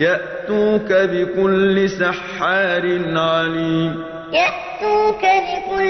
يَأْتُوكَ بِكُلِّ سَحَّارٍ عَلِيمٍ. يَأْتُوكَ بِكُلِّ